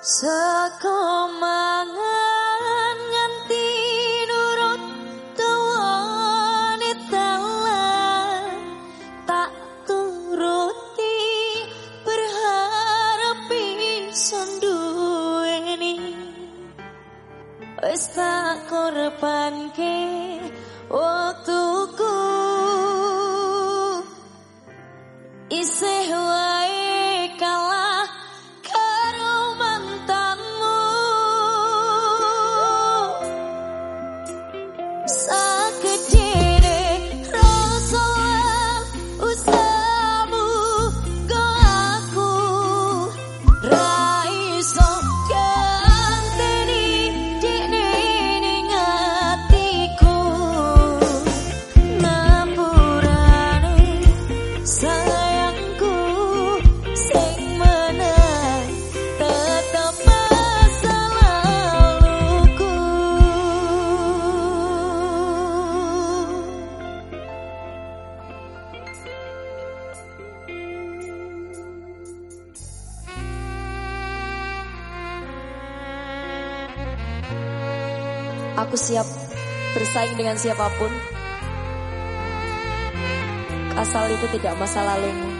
Sekomangan nganti nurut tuwane telan tak turuti berharap pisan oh Aku siap bersaing dengan siapa pun. Asal itu tidak masa lalumu.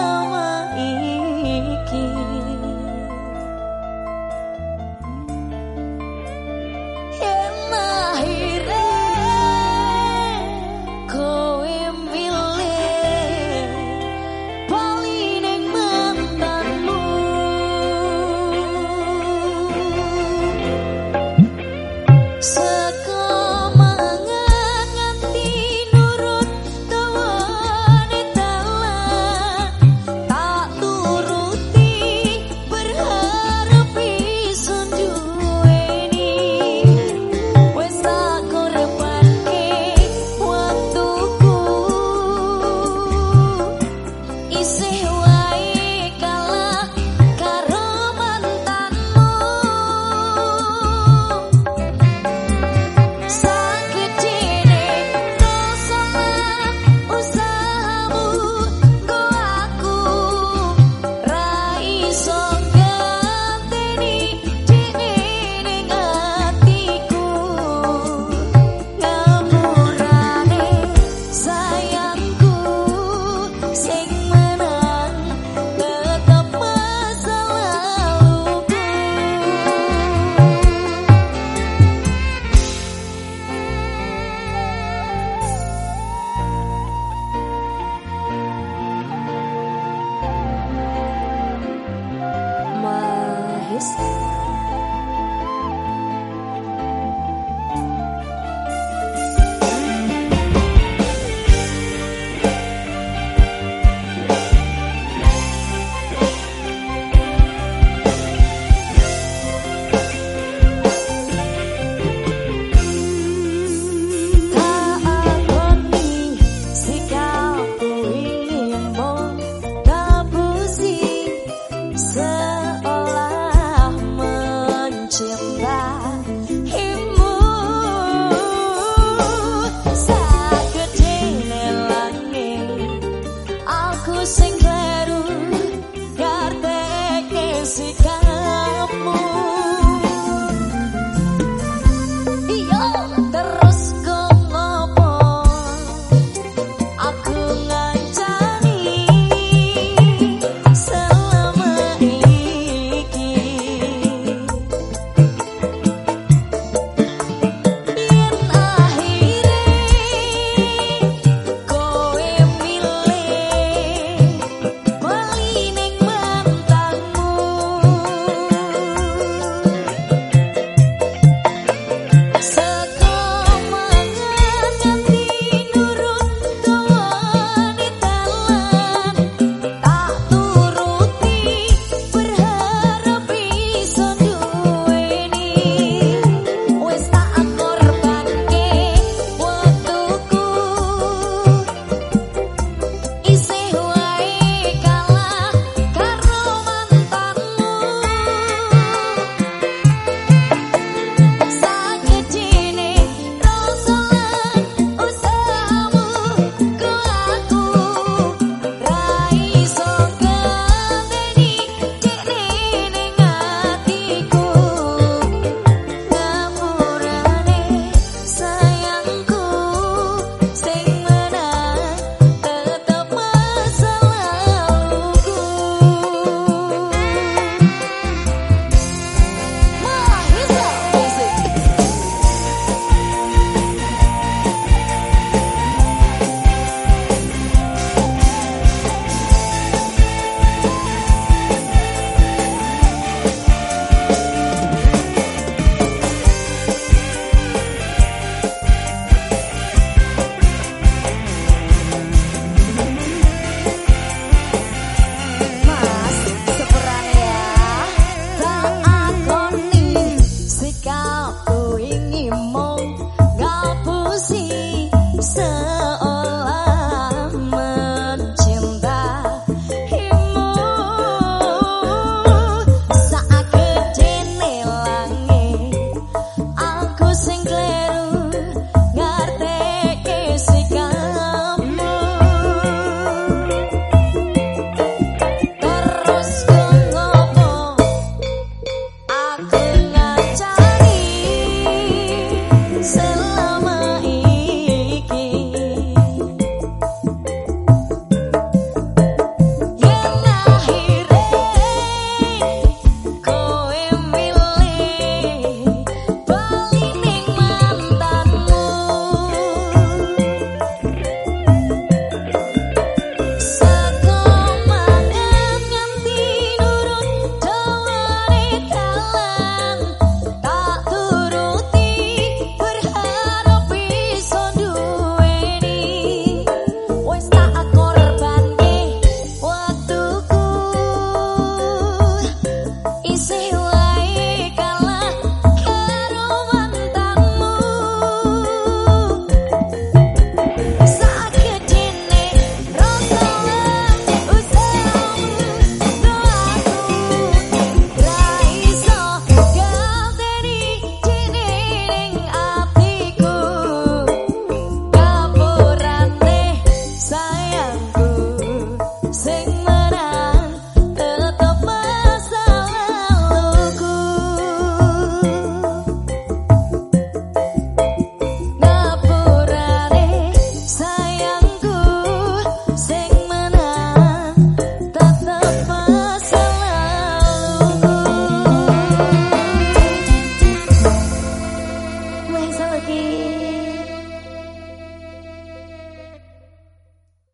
música.